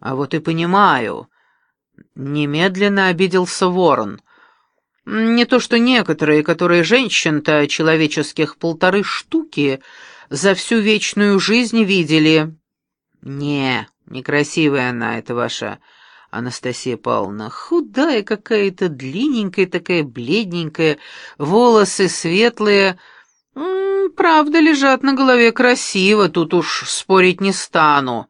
А вот и понимаю. Немедленно обиделся ворон. Не то что некоторые, которые женщин-то человеческих полторы штуки за всю вечную жизнь видели. Не, некрасивая она, эта ваша Анастасия Павловна. Худая какая-то, длинненькая такая, бледненькая, волосы светлые. М -м, правда, лежат на голове красиво, тут уж спорить не стану.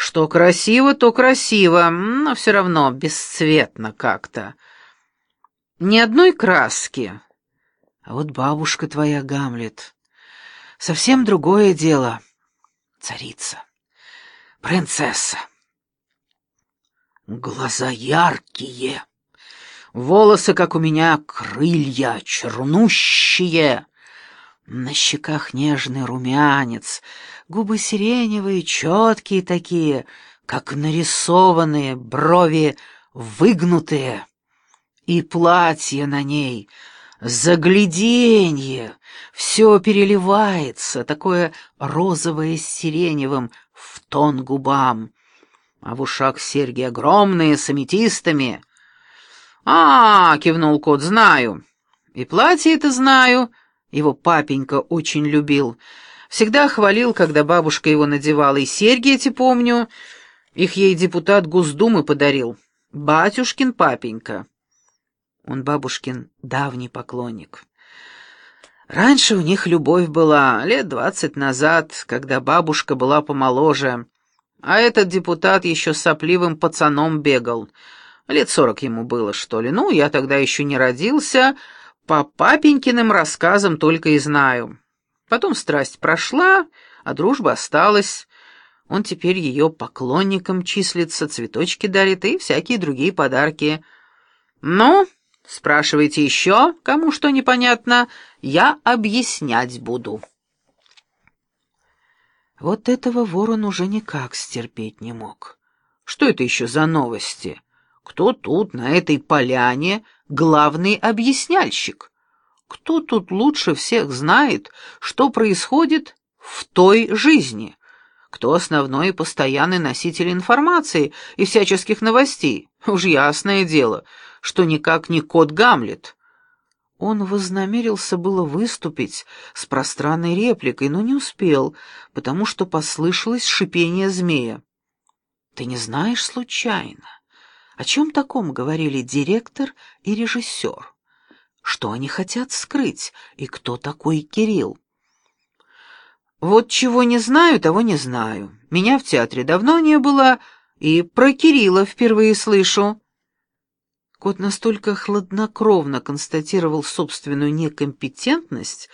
Что красиво, то красиво, но все равно бесцветно как-то. Ни одной краски. А вот бабушка твоя, Гамлет, совсем другое дело. Царица, принцесса. Глаза яркие, волосы, как у меня, крылья, чернущие. На щеках нежный румянец, губы сиреневые, четкие такие, как нарисованные, брови выгнутые и платье на ней, загляденье, все переливается, такое розовое с сиреневым в тон губам, а в ушах серьги огромные, с аметистами. «А, — кивнул кот, — знаю. И платье это знаю. Его папенька очень любил. Всегда хвалил, когда бабушка его надевала, и серьги эти помню. Их ей депутат Госдумы подарил. Батюшкин папенька». Он бабушкин давний поклонник. Раньше у них любовь была, лет двадцать назад, когда бабушка была помоложе, а этот депутат еще сопливым пацаном бегал. Лет сорок ему было, что ли. Ну, я тогда еще не родился, по папенькиным рассказам только и знаю. Потом страсть прошла, а дружба осталась. Он теперь ее поклонником числится, цветочки дарит и всякие другие подарки. Ну, Спрашивайте еще, кому что непонятно, я объяснять буду. Вот этого ворон уже никак стерпеть не мог. Что это еще за новости? Кто тут, на этой поляне, главный объясняльщик? Кто тут лучше всех знает, что происходит в той жизни? Кто основной и постоянный носитель информации и всяческих новостей? Уж ясное дело — что никак не кот Гамлет. Он вознамерился было выступить с пространной репликой, но не успел, потому что послышалось шипение змея. «Ты не знаешь случайно, о чем таком говорили директор и режиссер? Что они хотят скрыть, и кто такой Кирилл?» «Вот чего не знаю, того не знаю. Меня в театре давно не было, и про Кирилла впервые слышу». Кот настолько хладнокровно констатировал собственную некомпетентность,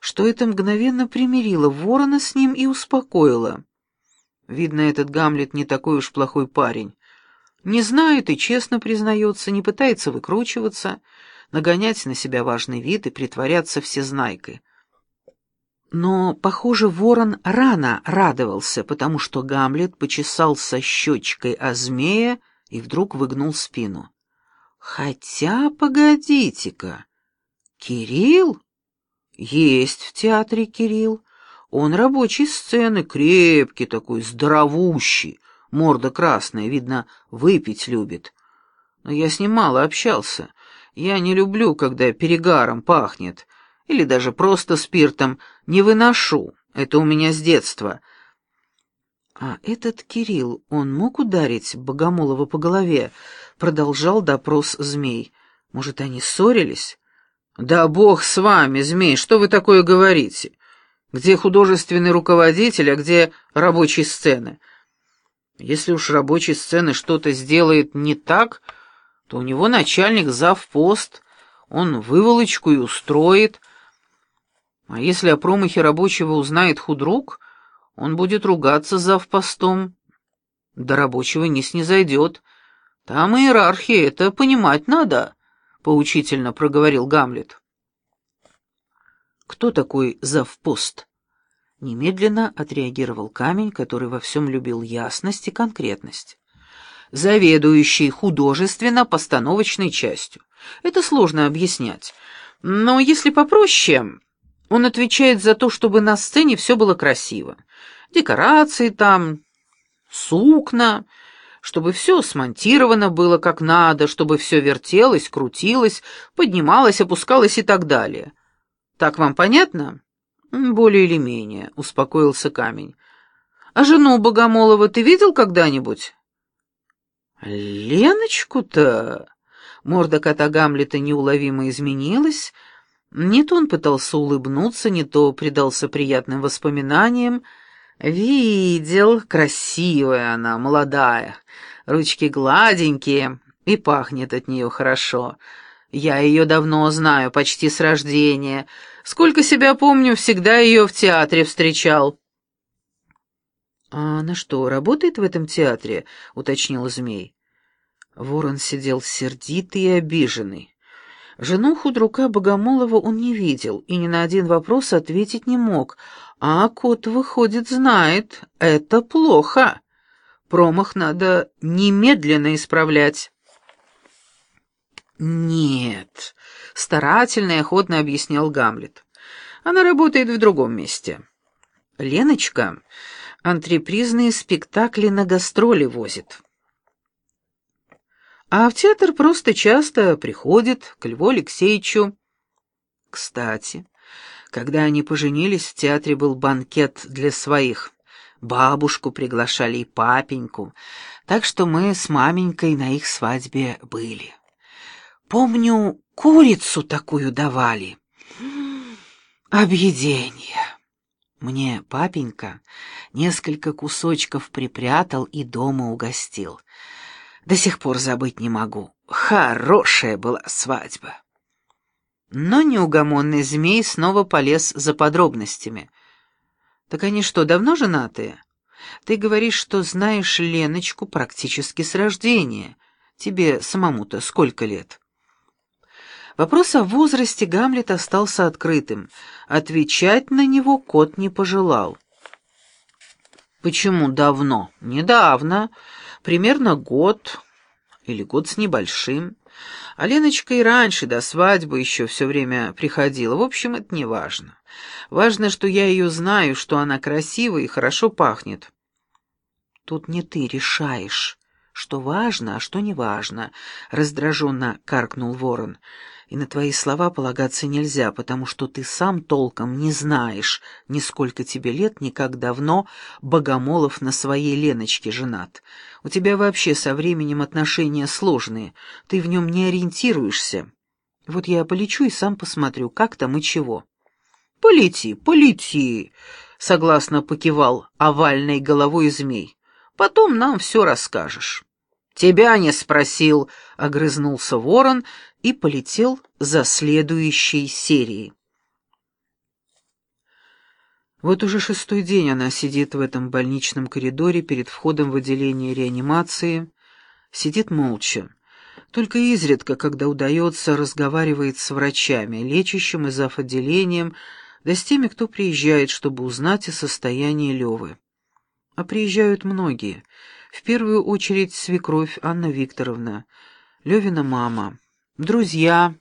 что это мгновенно примирило ворона с ним и успокоило. Видно, этот Гамлет не такой уж плохой парень. Не знает и честно признается, не пытается выкручиваться, нагонять на себя важный вид и притворяться всезнайкой. Но, похоже, ворон рано радовался, потому что Гамлет почесался щечкой о змея и вдруг выгнул спину. Хотя, погодите-ка, Кирилл? Есть в театре Кирилл. Он рабочий сцены, крепкий такой, здоровущий, морда красная, видно, выпить любит. Но я с ним мало общался. Я не люблю, когда перегаром пахнет, или даже просто спиртом, не выношу. Это у меня с детства. А этот Кирилл, он мог ударить Богомолова по голове? продолжал допрос змей. Может, они ссорились? Да бог с вами, змей, что вы такое говорите? Где художественный руководитель, а где рабочие сцены? Если уж рабочей сцены что-то сделает не так, то у него начальник завпост, он выволочку и устроит. А если о промахе рабочего узнает худрук, он будет ругаться завпостом. До рабочего не снизойдет. «Там иерархия, это понимать надо», — поучительно проговорил Гамлет. «Кто такой завпост?» Немедленно отреагировал камень, который во всем любил ясность и конкретность. «Заведующий художественно-постановочной частью. Это сложно объяснять. Но если попроще, он отвечает за то, чтобы на сцене все было красиво. Декорации там, сукна, чтобы все смонтировано было как надо, чтобы все вертелось, крутилось, поднималось, опускалось и так далее. Так вам понятно? Более или менее, успокоился камень. А жену Богомолова ты видел когда-нибудь? Леночку-то... Морда кота Гамлета неуловимо изменилась. Не то он пытался улыбнуться, не то предался приятным воспоминаниям. «Видел, красивая она, молодая, ручки гладенькие, и пахнет от нее хорошо. Я ее давно знаю, почти с рождения. Сколько себя помню, всегда ее в театре встречал». «А она что, работает в этом театре?» — уточнил змей. Ворон сидел сердитый и обиженный. Жену худрука Богомолова он не видел и ни на один вопрос ответить не мог, а кот, выходит, знает, это плохо. Промах надо немедленно исправлять. «Нет», — старательно и охотно объяснял Гамлет. «Она работает в другом месте. Леночка антрепризные спектакли на гастроли возит. А в театр просто часто приходит к Льву Алексеевичу. Кстати, когда они поженились, в театре был банкет для своих. Бабушку приглашали и папеньку, так что мы с маменькой на их свадьбе были. Помню, курицу такую давали. Объедение. Мне папенька несколько кусочков припрятал и дома угостил. До сих пор забыть не могу. Хорошая была свадьба. Но неугомонный змей снова полез за подробностями. «Так они что, давно женатые? Ты говоришь, что знаешь Леночку практически с рождения. Тебе самому-то сколько лет?» Вопрос о возрасте Гамлет остался открытым. Отвечать на него кот не пожелал. «Почему давно?» «Недавно. Примерно год. Или год с небольшим. А Леночка и раньше, до свадьбы, еще все время приходила. В общем, это не важно. Важно, что я ее знаю, что она красивая и хорошо пахнет. Тут не ты решаешь, что важно, а что не важно, — раздраженно каркнул ворон и на твои слова полагаться нельзя, потому что ты сам толком не знаешь, ни сколько тебе лет, ни как давно Богомолов на своей Леночке женат. У тебя вообще со временем отношения сложные, ты в нем не ориентируешься. Вот я полечу и сам посмотрю, как там и чего». «Полети, полети!» — согласно покивал овальной головой змей. «Потом нам все расскажешь». «Тебя не спросил», — огрызнулся ворон и полетел за следующей серией. Вот уже шестой день она сидит в этом больничном коридоре перед входом в отделение реанимации, сидит молча. Только изредка, когда удается, разговаривает с врачами, лечащим и отделением, да с теми, кто приезжает, чтобы узнать о состоянии Левы. А приезжают многие — в первую очередь свекровь Анна Викторовна, Левина мама, друзья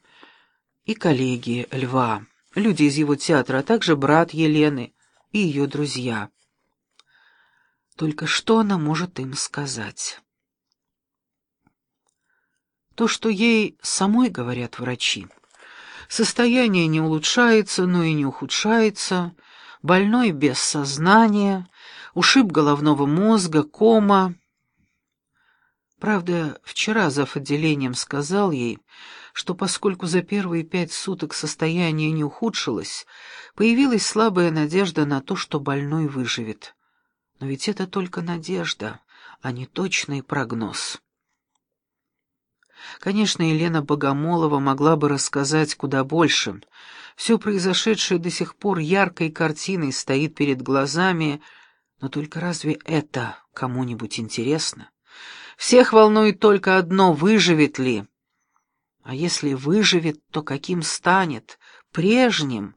и коллеги Льва, люди из его театра, а также брат Елены и ее друзья. Только что она может им сказать? То, что ей самой говорят врачи. Состояние не улучшается, но и не ухудшается, больной без сознания, ушиб головного мозга, кома — Правда, вчера зав. отделением сказал ей, что поскольку за первые пять суток состояние не ухудшилось, появилась слабая надежда на то, что больной выживет. Но ведь это только надежда, а не точный прогноз. Конечно, Елена Богомолова могла бы рассказать куда больше. Все произошедшее до сих пор яркой картиной стоит перед глазами, но только разве это кому-нибудь интересно? Всех волнует только одно — выживет ли. А если выживет, то каким станет? Прежним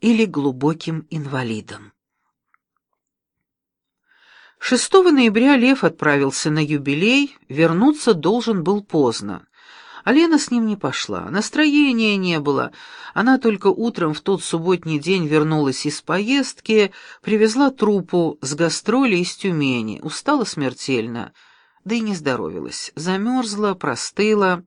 или глубоким инвалидом? 6 ноября Лев отправился на юбилей, вернуться должен был поздно. А Лена с ним не пошла, настроения не было. Она только утром в тот субботний день вернулась из поездки, привезла трупу с гастроли из Тюмени, устала смертельно — да и не здоровилась. Замерзла, простыла,